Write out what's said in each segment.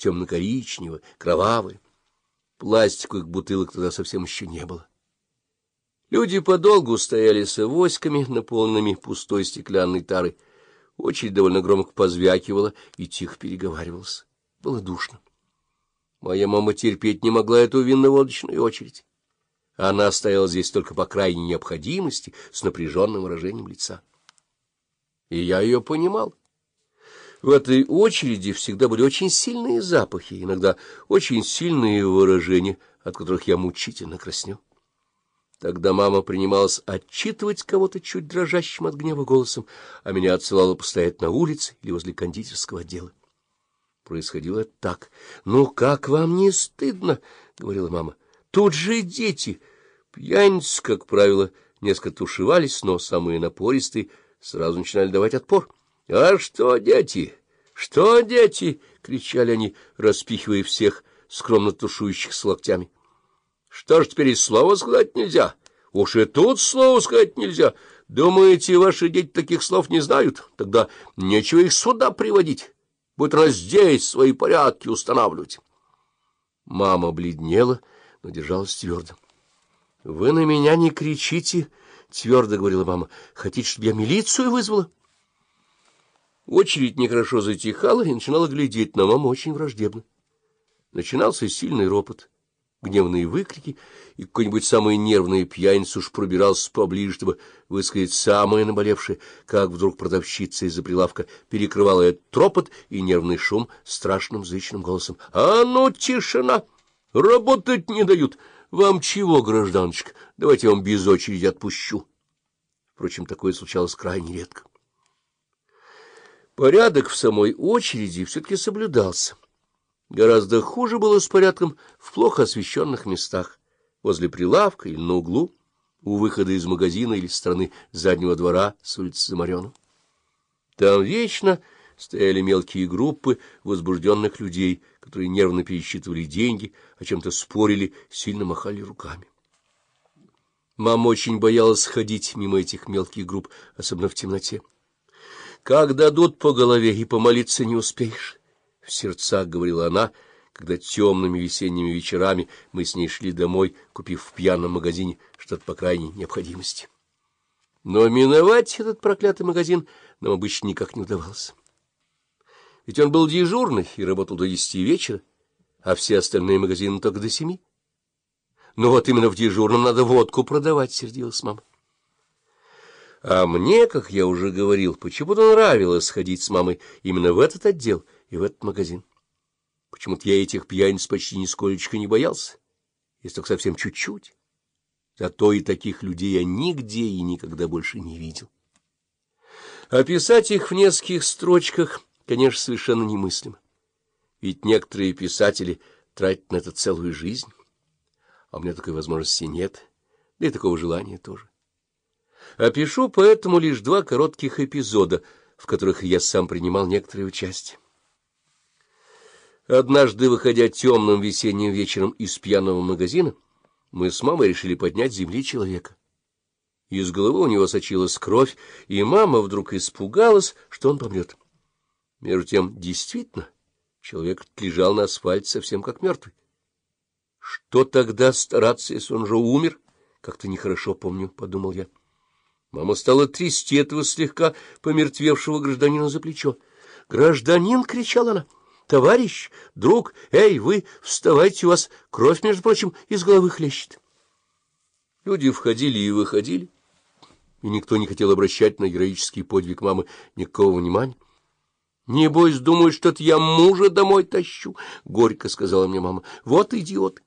темно-коричневое, кровавое. Пластиковых бутылок тогда совсем еще не было. Люди подолгу стояли с авоськами, наполненными пустой стеклянной тарой. Очередь довольно громко позвякивала и тихо переговаривалась. Было душно. Моя мама терпеть не могла эту винно-водочную очередь. Она стояла здесь только по крайней необходимости, с напряженным выражением лица. И я ее понимал. В этой очереди всегда были очень сильные запахи, иногда очень сильные выражения, от которых я мучительно краснел. Тогда мама принималась отчитывать кого-то чуть дрожащим от гнева голосом, а меня отсылала постоять на улице или возле кондитерского отдела. Происходило так. — Ну, как вам не стыдно? — говорила мама. — Тут же дети. Пьяницы, как правило, несколько тушевались, но самые напористые сразу начинали давать отпор. — А что, дети? Что, дети? — кричали они, распихивая всех скромно тушующих с локтями. — Что ж теперь и слова сказать нельзя? Уж и тут слова сказать нельзя. Думаете, ваши дети таких слов не знают? Тогда нечего их сюда приводить. Будет она здесь свои порядки устанавливать. Мама бледнела, но держалась твердо. — Вы на меня не кричите, — твердо говорила мама. — Хотите, чтобы я милицию вызвала? Очередь нехорошо затихала и начинала глядеть на маму очень враждебно. Начинался сильный ропот, гневные выкрики, и какой-нибудь самый нервный пьяница уж пробирался поближе, чтобы высказать самое наболевшее, как вдруг продавщица из-за прилавка перекрывала этот тропот и нервный шум страшным зычным голосом. — А ну, тишина! Работать не дают! — вам чего, гражданочка? Давайте я вам без очереди отпущу. Впрочем, такое случалось крайне редко. Порядок в самой очереди все-таки соблюдался. Гораздо хуже было с порядком в плохо освещенных местах, возле прилавка или на углу, у выхода из магазина или стороны заднего двора с улицы Замарена. Там вечно стояли мелкие группы возбужденных людей, которые нервно пересчитывали деньги, о чем-то спорили, сильно махали руками. Мама очень боялась ходить мимо этих мелких групп, особенно в темноте. «Как дадут по голове, и помолиться не успеешь», — в сердцах говорила она, когда темными весенними вечерами мы с ней шли домой, купив в пьяном магазине что-то по крайней необходимости. Но миновать этот проклятый магазин нам обычно никак не удавалось. Ведь он был дежурный и работал до десяти вечера, а все остальные магазины только до семи. Ну вот именно в дежурном надо водку продавать, — сердилась мама. А мне, как я уже говорил, почему-то нравилось ходить с мамой именно в этот отдел и в этот магазин. Почему-то я этих пьяниц почти нисколечко не боялся, если только совсем чуть-чуть. Зато и таких людей я нигде и никогда больше не видел. Описать их в нескольких строчках — конечно, совершенно немыслимо. Ведь некоторые писатели тратят на это целую жизнь, а у меня такой возможности нет, да и такого желания тоже. Опишу поэтому лишь два коротких эпизода, в которых я сам принимал некоторое участие. Однажды, выходя темным весенним вечером из пьяного магазина, мы с мамой решили поднять земли человека. Из головы у него сочилась кровь, и мама вдруг испугалась, что он помрет. Между тем, действительно, человек лежал на асфальте совсем как мертвый. Что тогда стараться, если он же умер? Как-то нехорошо помню, — подумал я. Мама стала трясти этого слегка помертвевшего гражданина за плечо. «Гражданин!» — кричала она. «Товарищ, друг, эй, вы вставайте, у вас кровь, между прочим, из головы хлещет». Люди входили и выходили, и никто не хотел обращать на героический подвиг мамы никакого внимания. Небось, думают, что это я мужа домой тащу, — горько сказала мне мама. — Вот идиот.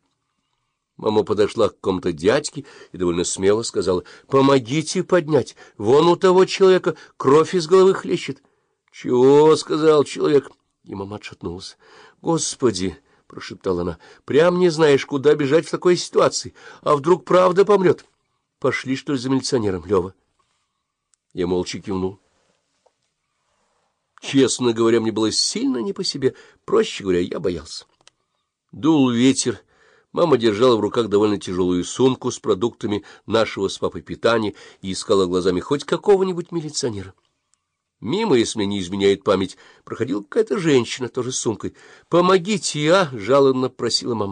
Мама подошла к какому-то дядьке и довольно смело сказала, — Помогите поднять, вон у того человека кровь из головы хлещет. — Чего? — сказал человек. И мама отшатнулась. — Господи! — прошептала она. — Прям не знаешь, куда бежать в такой ситуации. А вдруг правда помрет? Пошли, что ли, за милиционером, Лева? Я молча кивнул. Честно говоря, мне было сильно не по себе. Проще говоря, я боялся. Дул ветер. Мама держала в руках довольно тяжелую сумку с продуктами нашего с папой питания и искала глазами хоть какого-нибудь милиционера. Мимо, если мне не изменяет память, проходила какая-то женщина, тоже с сумкой. «Помогите, а!» — жалобно просила мама.